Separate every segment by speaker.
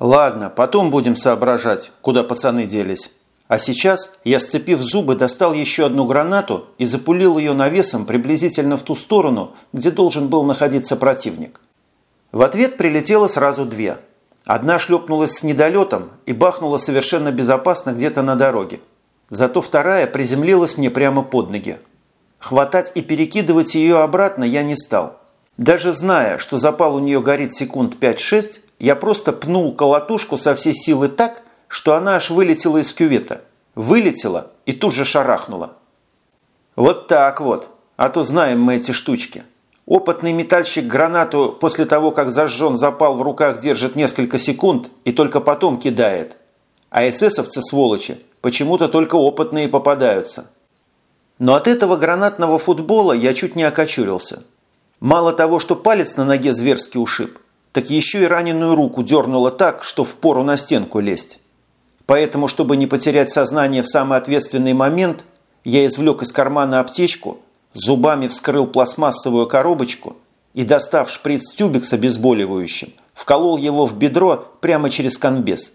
Speaker 1: Ладно, потом будем соображать, куда пацаны делись. А сейчас я, сцепив зубы, достал еще одну гранату и запулил ее навесом приблизительно в ту сторону, где должен был находиться противник. В ответ прилетело сразу две. Одна шлепнулась с недолетом и бахнула совершенно безопасно где-то на дороге. Зато вторая приземлилась мне прямо под ноги. Хватать и перекидывать ее обратно я не стал. Даже зная, что запал у нее горит секунд 5-6, я просто пнул колотушку со всей силы так, что она аж вылетела из кювета. Вылетела и тут же шарахнула. Вот так вот. А то знаем мы эти штучки. Опытный метальщик гранату после того, как зажжен запал в руках, держит несколько секунд и только потом кидает. А эсэсовцы, сволочи, почему-то только опытные попадаются. Но от этого гранатного футбола я чуть не окочурился. Мало того, что палец на ноге зверски ушиб, так еще и раненую руку дернуло так, что впору на стенку лезть. Поэтому, чтобы не потерять сознание в самый ответственный момент, я извлек из кармана аптечку, зубами вскрыл пластмассовую коробочку и, достав шприц-тюбик с обезболивающим, вколол его в бедро прямо через конбез.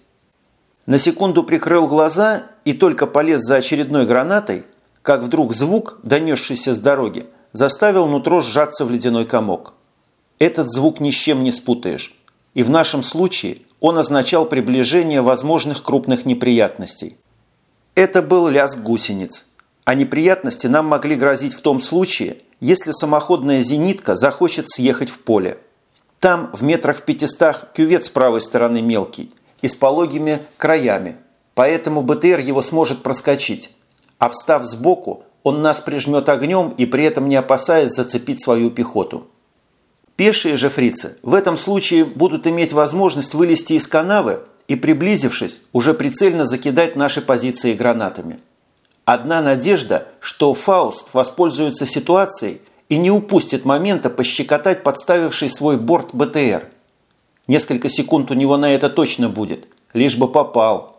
Speaker 1: На секунду прикрыл глаза и только полез за очередной гранатой, как вдруг звук, донесшийся с дороги, заставил нутро сжаться в ледяной комок. Этот звук ни с чем не спутаешь. И в нашем случае он означал приближение возможных крупных неприятностей. Это был лязг гусениц. А неприятности нам могли грозить в том случае, если самоходная зенитка захочет съехать в поле. Там, в метрах в пятистах, кювет с правой стороны мелкий и с пологими краями, поэтому БТР его сможет проскочить. А встав сбоку, он нас прижмет огнем и при этом не опасаясь зацепить свою пехоту. Пешие же фрицы в этом случае будут иметь возможность вылезти из канавы и, приблизившись, уже прицельно закидать наши позиции гранатами. Одна надежда, что Фауст воспользуется ситуацией и не упустит момента пощекотать подставивший свой борт БТР. Несколько секунд у него на это точно будет, лишь бы попал.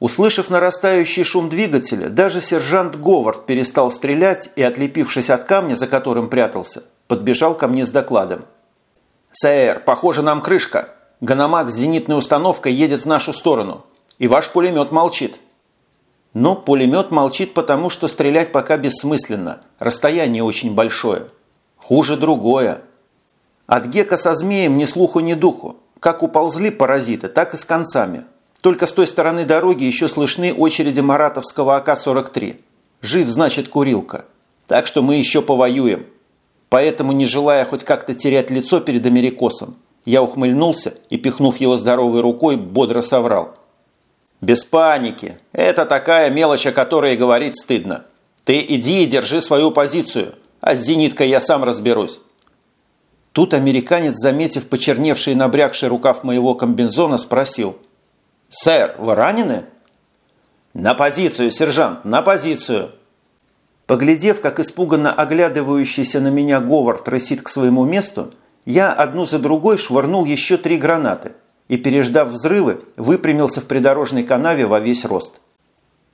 Speaker 1: Услышав нарастающий шум двигателя, даже сержант Говард перестал стрелять и, отлепившись от камня, за которым прятался, подбежал ко мне с докладом. «Сэр, похоже, нам крышка. Ганамак с зенитной установкой едет в нашу сторону. И ваш пулемет молчит». Но пулемет молчит потому, что стрелять пока бессмысленно. Расстояние очень большое. Хуже другое. От гека со змеем ни слуху, ни духу. Как уползли паразиты, так и с концами. Только с той стороны дороги еще слышны очереди маратовского АК-43. Жив, значит, курилка. Так что мы еще повоюем. Поэтому, не желая хоть как-то терять лицо перед америкосом, я ухмыльнулся и, пихнув его здоровой рукой, бодро соврал. «Без паники. Это такая мелочь, о которой говорить стыдно. Ты иди и держи свою позицию, а с зениткой я сам разберусь». Тут американец, заметив почерневший и набрякший рукав моего комбинзона, спросил. «Сэр, вы ранены?» «На позицию, сержант, на позицию!» Поглядев, как испуганно оглядывающийся на меня Говард рысит к своему месту, я одну за другой швырнул еще три гранаты и, переждав взрывы, выпрямился в придорожной канаве во весь рост.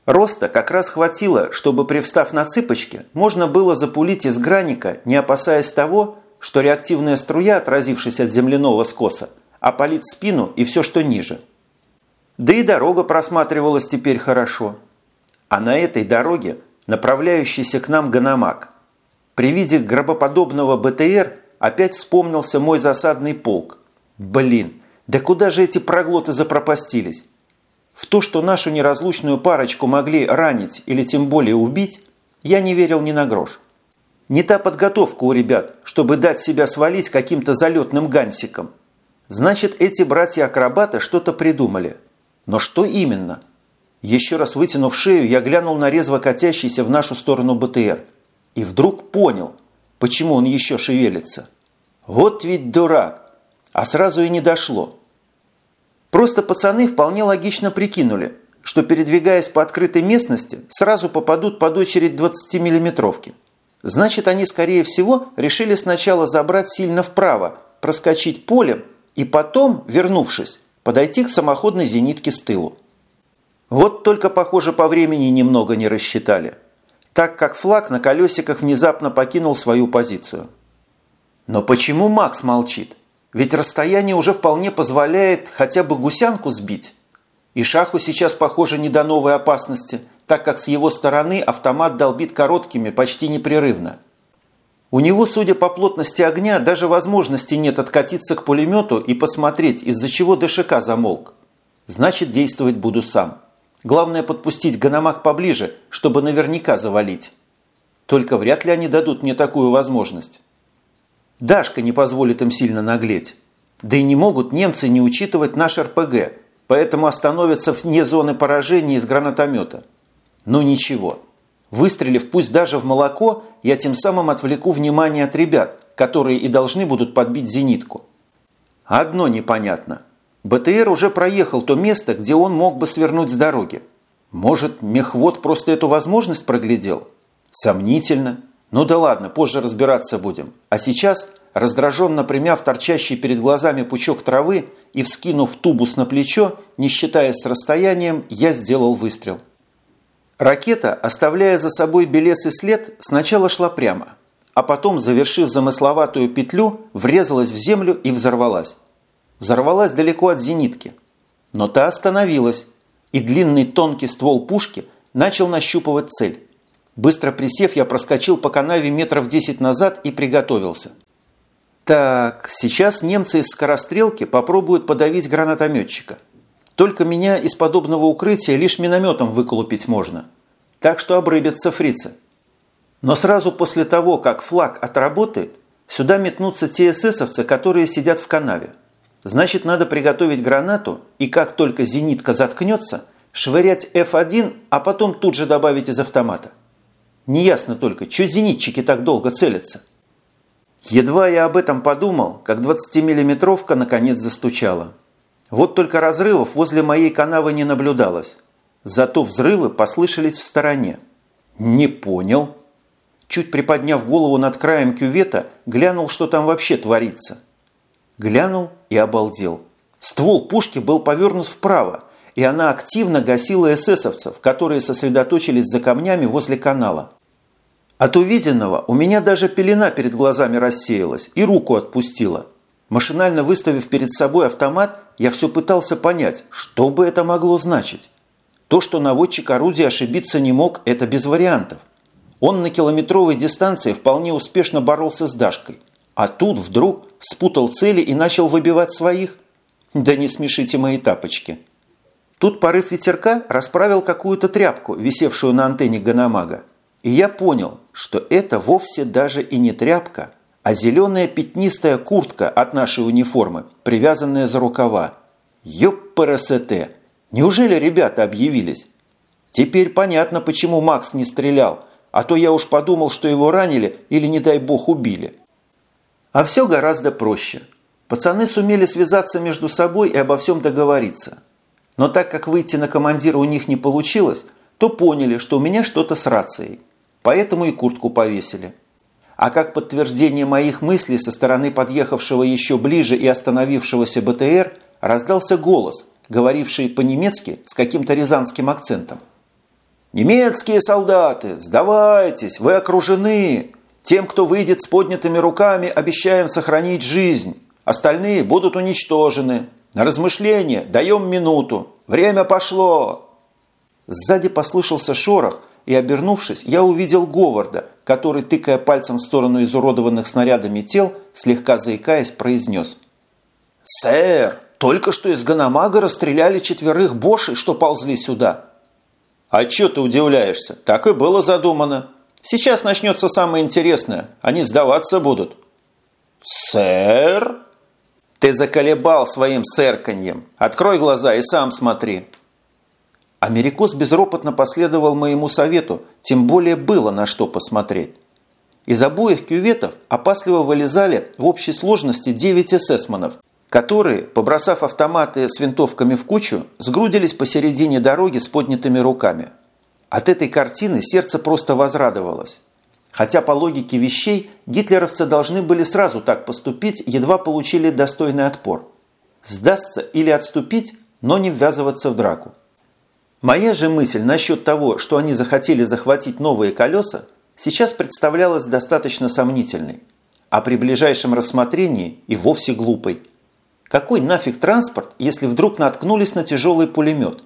Speaker 1: Роста как раз хватило, чтобы, привстав на цыпочки, можно было запулить из граника, не опасаясь того, что реактивная струя, отразившись от земляного скоса, опалит спину и все, что ниже. Да и дорога просматривалась теперь хорошо. А на этой дороге направляющийся к нам Ганамак. При виде гробоподобного БТР опять вспомнился мой засадный полк. Блин, да куда же эти проглоты запропастились? В то, что нашу неразлучную парочку могли ранить или тем более убить, я не верил ни на грош. Не та подготовка у ребят, чтобы дать себя свалить каким-то залетным гансиком. Значит, эти братья-акробаты что-то придумали. Но что именно – еще раз вытянув шею, я глянул на резво катящийся в нашу сторону БТР. И вдруг понял, почему он еще шевелится. Вот ведь дурак! А сразу и не дошло. Просто пацаны вполне логично прикинули, что, передвигаясь по открытой местности, сразу попадут под очередь 20-миллиметровки. Значит, они, скорее всего, решили сначала забрать сильно вправо, проскочить полем и потом, вернувшись, подойти к самоходной зенитке с тылу. Вот только, похоже, по времени немного не рассчитали, так как флаг на колесиках внезапно покинул свою позицию. Но почему Макс молчит? Ведь расстояние уже вполне позволяет хотя бы гусянку сбить. И Шаху сейчас, похоже, не до новой опасности, так как с его стороны автомат долбит короткими почти непрерывно. У него, судя по плотности огня, даже возможности нет откатиться к пулемету и посмотреть, из-за чего ДШК замолк. Значит, действовать буду сам. Главное подпустить Ганамак поближе, чтобы наверняка завалить. Только вряд ли они дадут мне такую возможность. Дашка не позволит им сильно наглеть. Да и не могут немцы не учитывать наш РПГ, поэтому остановятся вне зоны поражения из гранатомета. Но ничего. Выстрелив пусть даже в молоко, я тем самым отвлеку внимание от ребят, которые и должны будут подбить зенитку. Одно непонятно. БТР уже проехал то место, где он мог бы свернуть с дороги. Может, мехвод просто эту возможность проглядел? Сомнительно. Ну да ладно, позже разбираться будем. А сейчас, раздраженно примяв торчащий перед глазами пучок травы и вскинув тубус на плечо, не считаясь с расстоянием, я сделал выстрел. Ракета, оставляя за собой белесый след, сначала шла прямо, а потом, завершив замысловатую петлю, врезалась в землю и взорвалась. Взорвалась далеко от зенитки. Но та остановилась, и длинный тонкий ствол пушки начал нащупывать цель. Быстро присев, я проскочил по канаве метров 10 назад и приготовился. Так, сейчас немцы из скорострелки попробуют подавить гранатометчика. Только меня из подобного укрытия лишь минометом выколупить можно. Так что обрыбятся фрицы. Но сразу после того, как флаг отработает, сюда метнутся те эсэсовцы, которые сидят в канаве. Значит, надо приготовить гранату и как только зенитка заткнется, швырять F1, а потом тут же добавить из автомата. Неясно только, что зенитчики так долго целятся. Едва я об этом подумал, как 20-миллиметровка наконец застучала. Вот только разрывов возле моей канавы не наблюдалось. Зато взрывы послышались в стороне. Не понял. Чуть приподняв голову над краем кювета, глянул, что там вообще творится. Глянул и обалдел. Ствол пушки был повернут вправо, и она активно гасила эсэсовцев, которые сосредоточились за камнями возле канала. От увиденного у меня даже пелена перед глазами рассеялась и руку отпустила. Машинально выставив перед собой автомат, я все пытался понять, что бы это могло значить. То, что наводчик орудия ошибиться не мог, это без вариантов. Он на километровой дистанции вполне успешно боролся с Дашкой. А тут вдруг спутал цели и начал выбивать своих. Да не смешите мои тапочки. Тут порыв ветерка расправил какую-то тряпку, висевшую на антенне Ганамага. И я понял, что это вовсе даже и не тряпка, а зеленая пятнистая куртка от нашей униформы, привязанная за рукава. Ёпперсете! Неужели ребята объявились? Теперь понятно, почему Макс не стрелял, а то я уж подумал, что его ранили или, не дай бог, убили. А все гораздо проще. Пацаны сумели связаться между собой и обо всем договориться. Но так как выйти на командира у них не получилось, то поняли, что у меня что-то с рацией. Поэтому и куртку повесили. А как подтверждение моих мыслей со стороны подъехавшего еще ближе и остановившегося БТР раздался голос, говоривший по-немецки с каким-то рязанским акцентом. «Немецкие солдаты, сдавайтесь, вы окружены. Тем, кто выйдет с поднятыми руками, обещаем сохранить жизнь. Остальные будут уничтожены. На размышление даем минуту. Время пошло!» Сзади послышался шорох, и, обернувшись, я увидел Говарда, который, тыкая пальцем в сторону изуродованных снарядами тел, слегка заикаясь, произнес. «Сэр, только что из Ганамага расстреляли четверых бошей, что ползли сюда». «А чё ты удивляешься? Так и было задумано. Сейчас начнется самое интересное. Они сдаваться будут». «Сэр?» «Ты заколебал своим сэрканьем. Открой глаза и сам смотри». Америкос безропотно последовал моему совету, тем более было на что посмотреть. Из обоих кюветов опасливо вылезали в общей сложности 9 эсэсманов, которые, побросав автоматы с винтовками в кучу, сгрудились посередине дороги с поднятыми руками. От этой картины сердце просто возрадовалось. Хотя по логике вещей гитлеровцы должны были сразу так поступить, едва получили достойный отпор. Сдастся или отступить, но не ввязываться в драку. Моя же мысль насчет того, что они захотели захватить новые колеса, сейчас представлялась достаточно сомнительной. а при ближайшем рассмотрении и вовсе глупой. Какой нафиг транспорт, если вдруг наткнулись на тяжелый пулемет?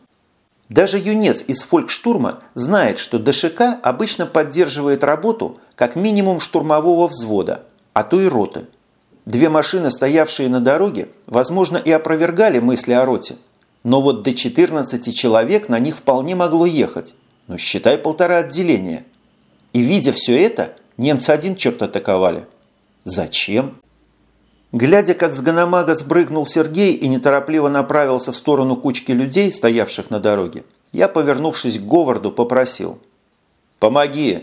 Speaker 1: Даже юнец из фолькштурма знает, что ДШК обычно поддерживает работу как минимум штурмового взвода, а то и роты. Две машины, стоявшие на дороге, возможно, и опровергали мысли о роте. Но вот до 14 человек на них вполне могло ехать. Ну, считай, полтора отделения. И видя все это, немцы один черт атаковали. Зачем? Глядя, как с Ганамага сбрыгнул Сергей и неторопливо направился в сторону кучки людей, стоявших на дороге, я, повернувшись к Говарду, попросил. «Помоги!»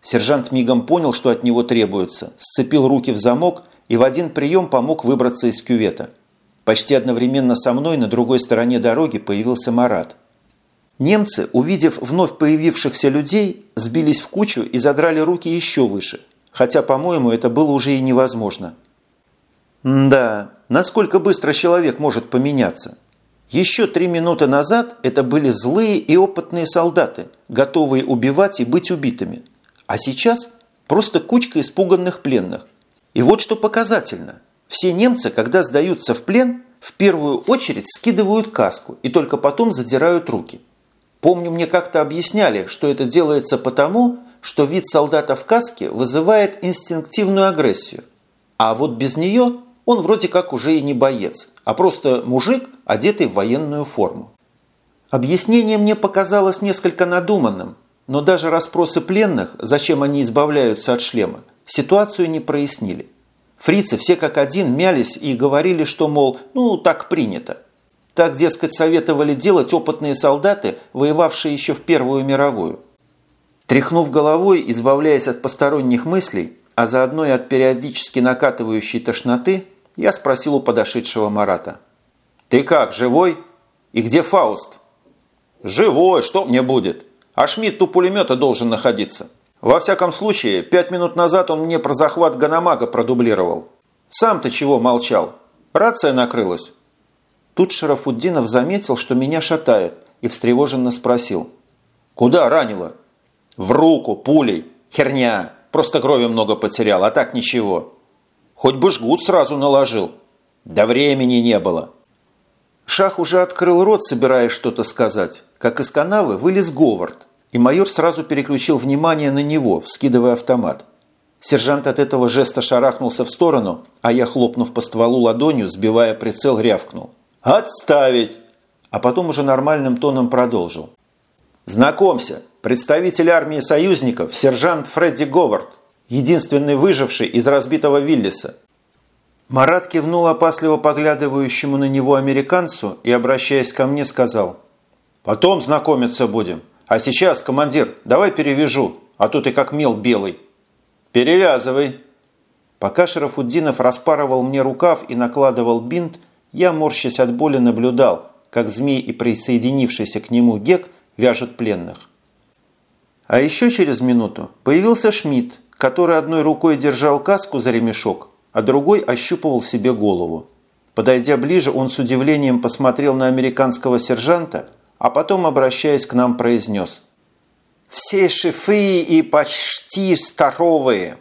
Speaker 1: Сержант мигом понял, что от него требуется, сцепил руки в замок и в один прием помог выбраться из кювета. Почти одновременно со мной на другой стороне дороги появился Марат. Немцы, увидев вновь появившихся людей, сбились в кучу и задрали руки еще выше, хотя, по-моему, это было уже и невозможно. Да, насколько быстро человек может поменяться? Еще три минуты назад это были злые и опытные солдаты, готовые убивать и быть убитыми. А сейчас просто кучка испуганных пленных. И вот что показательно. Все немцы, когда сдаются в плен, в первую очередь скидывают каску и только потом задирают руки. Помню, мне как-то объясняли, что это делается потому, что вид солдата в каске вызывает инстинктивную агрессию. А вот без нее он вроде как уже и не боец, а просто мужик, одетый в военную форму. Объяснение мне показалось несколько надуманным, но даже расспросы пленных, зачем они избавляются от шлема, ситуацию не прояснили. Фрицы все как один мялись и говорили, что, мол, ну, так принято. Так, дескать, советовали делать опытные солдаты, воевавшие еще в Первую мировую. Тряхнув головой, избавляясь от посторонних мыслей, а заодно и от периодически накатывающей тошноты, я спросил у подошедшего Марата. «Ты как, живой? И где Фауст?» «Живой, что мне будет? А Шмидт у пулемета должен находиться. Во всяком случае, пять минут назад он мне про захват Ганамага продублировал. Сам ты чего молчал? Рация накрылась?» Тут Шарафуддинов заметил, что меня шатает, и встревоженно спросил. «Куда ранило?» «В руку, пулей. Херня. Просто крови много потерял, а так ничего». Хоть бы жгут сразу наложил. Да времени не было. Шах уже открыл рот, собираясь что-то сказать, как из канавы вылез Говард, и майор сразу переключил внимание на него, вскидывая автомат. Сержант от этого жеста шарахнулся в сторону, а я, хлопнув по стволу ладонью, сбивая прицел, рявкнул. «Отставить!» А потом уже нормальным тоном продолжил. «Знакомься, представитель армии союзников, сержант Фредди Говард единственный выживший из разбитого Виллиса. Марат кивнул опасливо поглядывающему на него американцу и, обращаясь ко мне, сказал «Потом знакомиться будем. А сейчас, командир, давай перевяжу, а то ты как мел белый». «Перевязывай». Пока Шарафуддинов распарывал мне рукав и накладывал бинт, я, морщась от боли, наблюдал, как змей и присоединившийся к нему Гек вяжут пленных. А еще через минуту появился Шмидт который одной рукой держал каску за ремешок, а другой ощупывал себе голову. Подойдя ближе, он с удивлением посмотрел на американского сержанта, а потом, обращаясь к нам, произнес. «Все шифы и почти здоровые.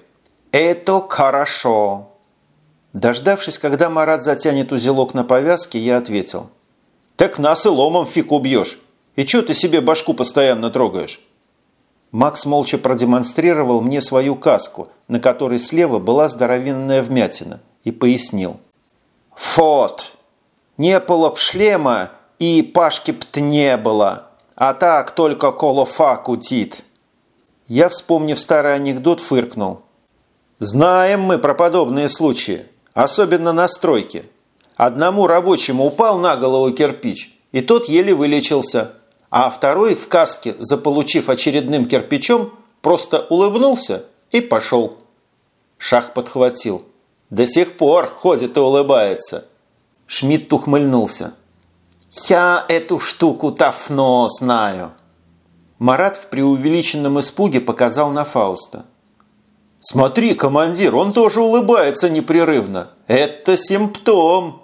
Speaker 1: Это хорошо». Дождавшись, когда Марат затянет узелок на повязке, я ответил. «Так нас и ломом фиг убьешь. И чего ты себе башку постоянно трогаешь?» Макс молча продемонстрировал мне свою каску, на которой слева была здоровенная вмятина, и пояснил. «Фот! Не было б шлема, и пашки б не было, а так только колофа кутит». Я, вспомнив старый анекдот, фыркнул. «Знаем мы про подобные случаи, особенно на стройке. Одному рабочему упал на голову кирпич, и тот еле вылечился, а второй в каске, заполучив очередным кирпичом, просто улыбнулся и пошел. Шах подхватил. «До сих пор ходит и улыбается». Шмидт ухмыльнулся. «Я эту штуку тафно знаю». Марат в преувеличенном испуге показал на Фауста. «Смотри, командир, он тоже улыбается непрерывно. Это симптом!»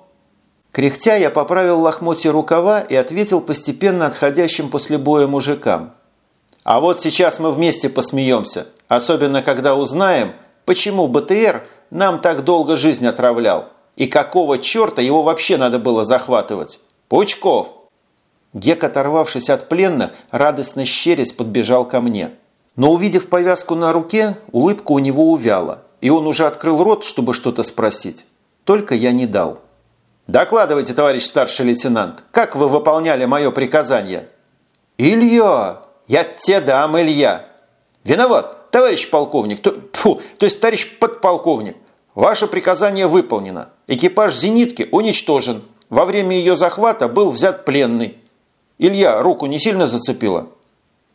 Speaker 1: Кряхтя я поправил лохмотья рукава и ответил постепенно отходящим после боя мужикам. А вот сейчас мы вместе посмеемся, особенно когда узнаем, почему БТР нам так долго жизнь отравлял. И какого черта его вообще надо было захватывать? Пучков!» Гек, оторвавшись от пленных, радостно щерясь подбежал ко мне. Но увидев повязку на руке, улыбка у него увяла, и он уже открыл рот, чтобы что-то спросить. Только я не дал. «Докладывайте, товарищ старший лейтенант, как вы выполняли мое приказание?» «Илья! Я тебе дам, Илья!» «Виноват, товарищ полковник, то, фу, то есть товарищ подполковник. Ваше приказание выполнено. Экипаж «Зенитки» уничтожен. Во время ее захвата был взят пленный. Илья, руку не сильно зацепило?»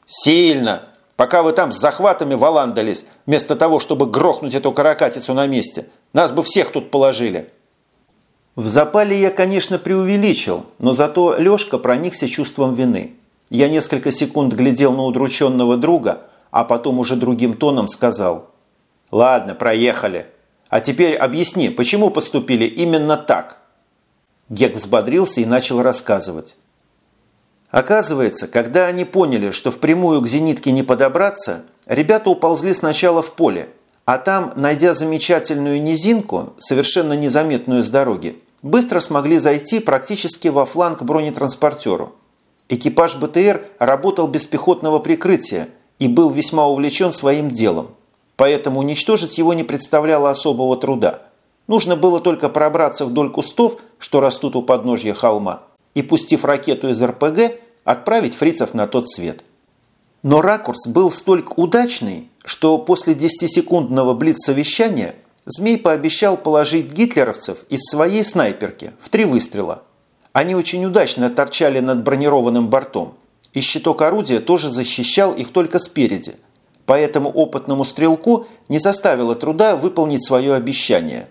Speaker 1: «Сильно! Пока вы там с захватами валандались, вместо того, чтобы грохнуть эту каракатицу на месте. Нас бы всех тут положили!» В запале я, конечно, преувеличил, но зато Лёшка проникся чувством вины. Я несколько секунд глядел на удрученного друга, а потом уже другим тоном сказал. «Ладно, проехали. А теперь объясни, почему поступили именно так?» Гек взбодрился и начал рассказывать. Оказывается, когда они поняли, что впрямую к зенитке не подобраться, ребята уползли сначала в поле, а там, найдя замечательную низинку, совершенно незаметную с дороги, быстро смогли зайти практически во фланг бронетранспортеру. Экипаж БТР работал без пехотного прикрытия и был весьма увлечен своим делом, поэтому уничтожить его не представляло особого труда. Нужно было только пробраться вдоль кустов, что растут у подножья холма, и, пустив ракету из РПГ, отправить фрицев на тот свет. Но ракурс был столь удачный, что после 10-секундного блиц-совещания Змей пообещал положить гитлеровцев из своей снайперки в три выстрела. Они очень удачно торчали над бронированным бортом, и щиток орудия тоже защищал их только спереди, поэтому опытному стрелку не заставило труда выполнить свое обещание.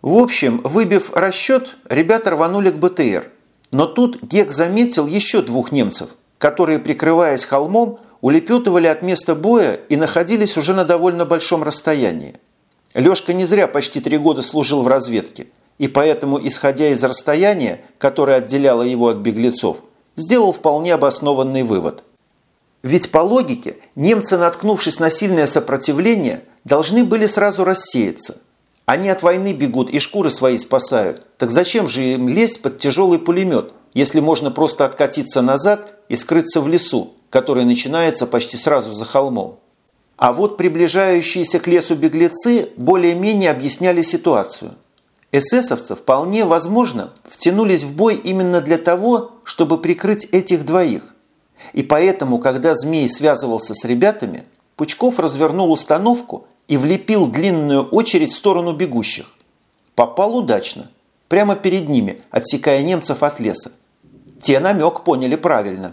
Speaker 1: В общем, выбив расчет, ребята рванули к БТР, но тут Гек заметил еще двух немцев, которые, прикрываясь холмом, улепетывали от места боя и находились уже на довольно большом расстоянии. Лешка не зря почти три года служил в разведке, и поэтому, исходя из расстояния, которое отделяло его от беглецов, сделал вполне обоснованный вывод. Ведь по логике немцы, наткнувшись на сильное сопротивление, должны были сразу рассеяться. Они от войны бегут и шкуры свои спасают. Так зачем же им лезть под тяжелый пулемет, если можно просто откатиться назад и скрыться в лесу, который начинается почти сразу за холмом. А вот приближающиеся к лесу беглецы более-менее объясняли ситуацию. Эсэсовцы вполне возможно втянулись в бой именно для того, чтобы прикрыть этих двоих. И поэтому, когда Змей связывался с ребятами, Пучков развернул установку и влепил длинную очередь в сторону бегущих. Попал удачно, прямо перед ними, отсекая немцев от леса. Те намек поняли правильно.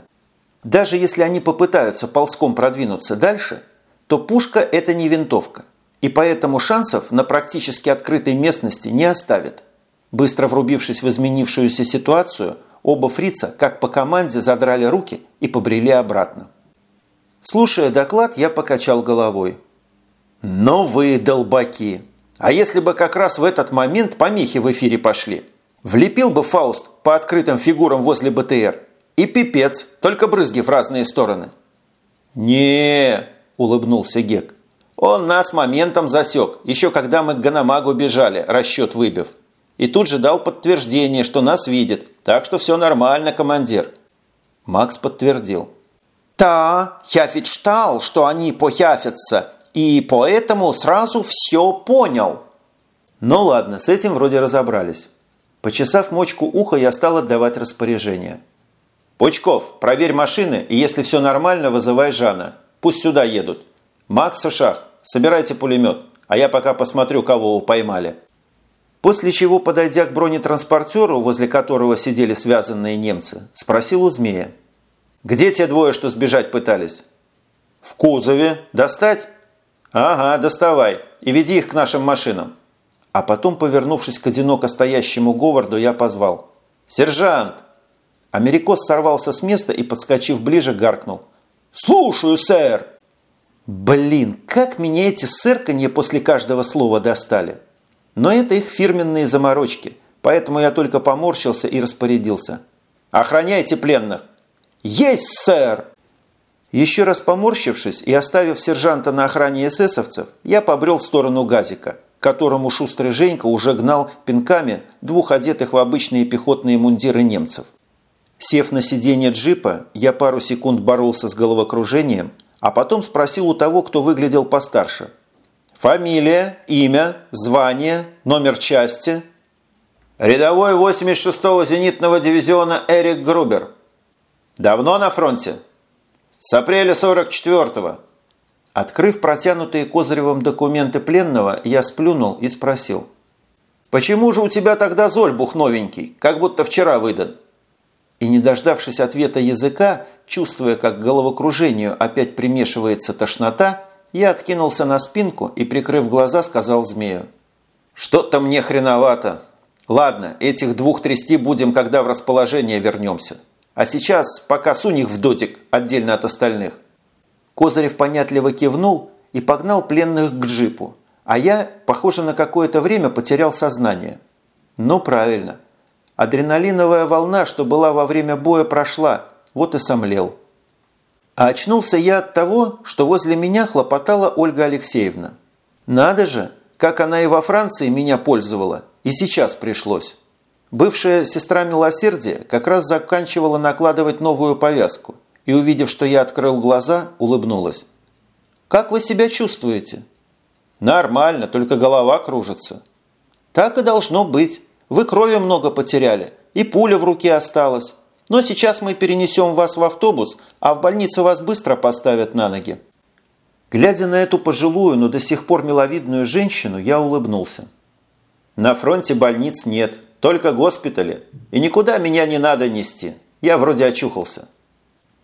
Speaker 1: Даже если они попытаются ползком продвинуться дальше, то пушка – это не винтовка, и поэтому шансов на практически открытой местности не оставит. Быстро врубившись в изменившуюся ситуацию, оба фрица, как по команде, задрали руки и побрели обратно. Слушая доклад, я покачал головой. «Но вы долбаки! А если бы как раз в этот момент помехи в эфире пошли? Влепил бы Фауст по открытым фигурам возле БТР – и пипец, только брызги в разные стороны. не улыбнулся Гек. «Он нас моментом засек, еще когда мы к Ганамагу бежали, расчет выбив. И тут же дал подтверждение, что нас видит, так что все нормально, командир». Макс подтвердил. «Да, я ведь ждал, что они похяфятся, и поэтому сразу все понял». Ну ладно, с этим вроде разобрались. Почесав мочку уха, я стал отдавать распоряжение – «Пучков, проверь машины, и если все нормально, вызывай Жана. Пусть сюда едут. Макс и Шах, собирайте пулемет, а я пока посмотрю, кого вы поймали». После чего, подойдя к бронетранспортеру, возле которого сидели связанные немцы, спросил у змея. «Где те двое, что сбежать пытались?» «В кузове. Достать?» «Ага, доставай. И веди их к нашим машинам». А потом, повернувшись к одиноко стоящему Говарду, я позвал. «Сержант, Америкос сорвался с места и, подскочив ближе, гаркнул. «Слушаю, сэр!» Блин, как меня эти сырканье после каждого слова достали. Но это их фирменные заморочки, поэтому я только поморщился и распорядился. «Охраняйте пленных!» «Есть, сэр!» Еще раз поморщившись и оставив сержанта на охране эсэсовцев, я побрел в сторону газика, которому шустрый Женька уже гнал пинками двух одетых в обычные пехотные мундиры немцев. Сев на сиденье джипа, я пару секунд боролся с головокружением, а потом спросил у того, кто выглядел постарше. «Фамилия, имя, звание, номер части?» «Рядовой 86-го зенитного дивизиона Эрик Грубер». «Давно на фронте?» «С апреля 44-го». Открыв протянутые Козыревым документы пленного, я сплюнул и спросил. «Почему же у тебя тогда зольбух новенький, как будто вчера выдан?» И не дождавшись ответа языка, чувствуя, как к головокружению опять примешивается тошнота, я откинулся на спинку и, прикрыв глаза, сказал змею. «Что-то мне хреновато. Ладно, этих двух трясти будем, когда в расположение вернемся. А сейчас пока сунь их в дотик, отдельно от остальных». Козырев понятливо кивнул и погнал пленных к джипу, а я, похоже, на какое-то время потерял сознание. Ну, правильно. Адреналиновая волна, что была во время боя, прошла, вот и сомлел. А очнулся я от того, что возле меня хлопотала Ольга Алексеевна. Надо же, как она и во Франции меня пользовала, и сейчас пришлось. Бывшая сестра милосердия как раз заканчивала накладывать новую повязку и, увидев, что я открыл глаза, улыбнулась. «Как вы себя чувствуете?» «Нормально, только голова кружится». «Так и должно быть. Вы крови много потеряли, и пуля в руке осталась. Но сейчас мы перенесем вас в автобус, а в больнице вас быстро поставят на ноги». Глядя на эту пожилую, но до сих пор миловидную женщину, я улыбнулся. «На фронте больниц нет, только госпитали. И никуда меня не надо нести. Я вроде очухался».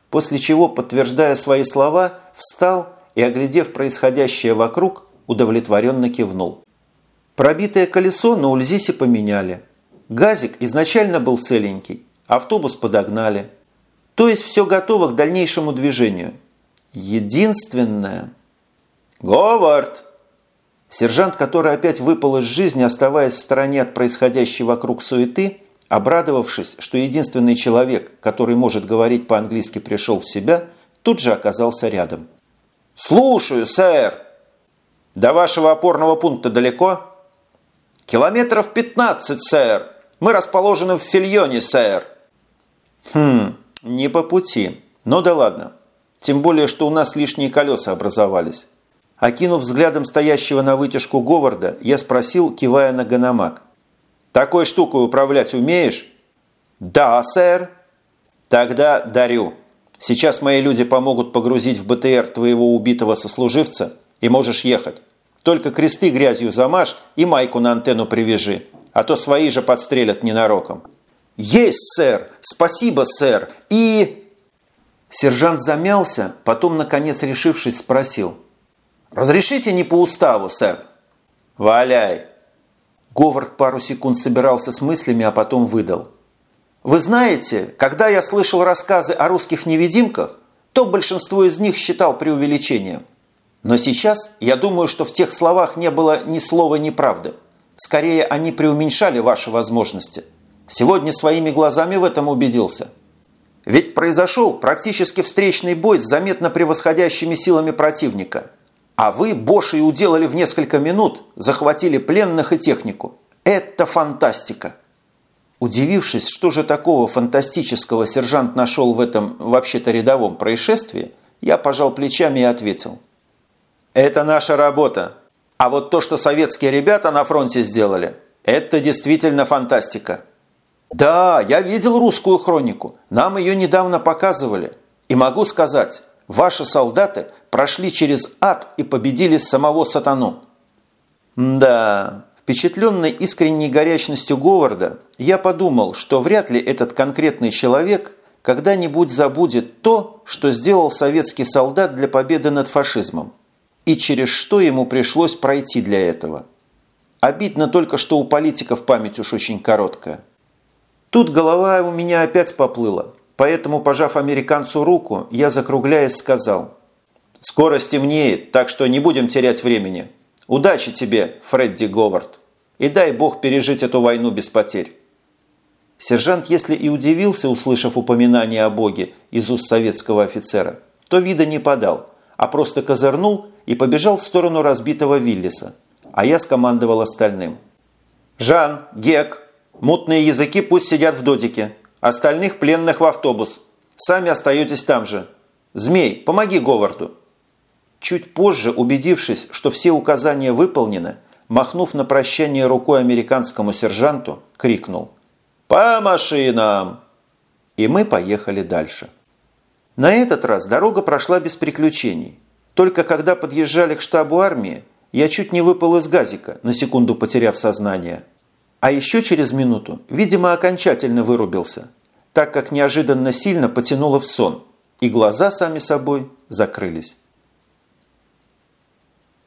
Speaker 1: После чего, подтверждая свои слова, встал и, оглядев происходящее вокруг, удовлетворенно кивнул. Пробитое колесо на Ульзисе поменяли. Газик изначально был целенький, автобус подогнали. То есть все готово к дальнейшему движению. Единственное... «Говард!» Сержант, который опять выпал из жизни, оставаясь в стороне от происходящей вокруг суеты, обрадовавшись, что единственный человек, который может говорить по-английски, пришел в себя, тут же оказался рядом. «Слушаю, сэр!» «До вашего опорного пункта далеко?» «Километров 15, сэр! Мы расположены в Фильоне, сэр!» «Хм, не по пути. Ну да ладно. Тем более, что у нас лишние колеса образовались». Окинув взглядом стоящего на вытяжку Говарда, я спросил, кивая на Ганамак. «Такой штукой управлять умеешь?» «Да, сэр». «Тогда дарю. Сейчас мои люди помогут погрузить в БТР твоего убитого сослуживца, и можешь ехать. Только кресты грязью замажь и майку на антенну привяжи, а то свои же подстрелят ненароком». «Есть, сэр! Спасибо, сэр! И...» Сержант замялся, потом, наконец решившись, спросил. «Разрешите не по уставу, сэр?» «Валяй!» Говард пару секунд собирался с мыслями, а потом выдал. «Вы знаете, когда я слышал рассказы о русских невидимках, то большинство из них считал преувеличением. Но сейчас я думаю, что в тех словах не было ни слова неправды. Скорее, они преуменьшали ваши возможности». Сегодня своими глазами в этом убедился. Ведь произошел практически встречный бой с заметно превосходящими силами противника. А вы Боши уделали в несколько минут, захватили пленных и технику. Это фантастика! Удивившись, что же такого фантастического сержант нашел в этом вообще-то рядовом происшествии, я пожал плечами и ответил. Это наша работа. А вот то, что советские ребята на фронте сделали, это действительно фантастика. Да, я видел русскую хронику. Нам ее недавно показывали. И могу сказать, ваши солдаты прошли через ад и победили самого сатану. Да, впечатленный искренней горячностью Говарда, я подумал, что вряд ли этот конкретный человек когда-нибудь забудет то, что сделал советский солдат для победы над фашизмом, и через что ему пришлось пройти для этого. Обидно только, что у политиков память уж очень короткая. Тут голова у меня опять поплыла, поэтому, пожав американцу руку, я, закругляясь, сказал «Скоро стемнеет, так что не будем терять времени. Удачи тебе, Фредди Говард, и дай бог пережить эту войну без потерь». Сержант, если и удивился, услышав упоминание о Боге из уст советского офицера, то вида не подал, а просто козырнул и побежал в сторону разбитого Виллиса, а я скомандовал остальным. «Жан, Гек, мутные языки пусть сидят в додике, остальных пленных в автобус. Сами остаетесь там же. Змей, помоги Говарду». Чуть позже, убедившись, что все указания выполнены, махнув на прощание рукой американскому сержанту, крикнул «По машинам!» И мы поехали дальше. На этот раз дорога прошла без приключений. Только когда подъезжали к штабу армии, я чуть не выпал из газика, на секунду потеряв сознание. А еще через минуту, видимо, окончательно вырубился, так как неожиданно сильно потянуло в сон, и глаза сами собой закрылись.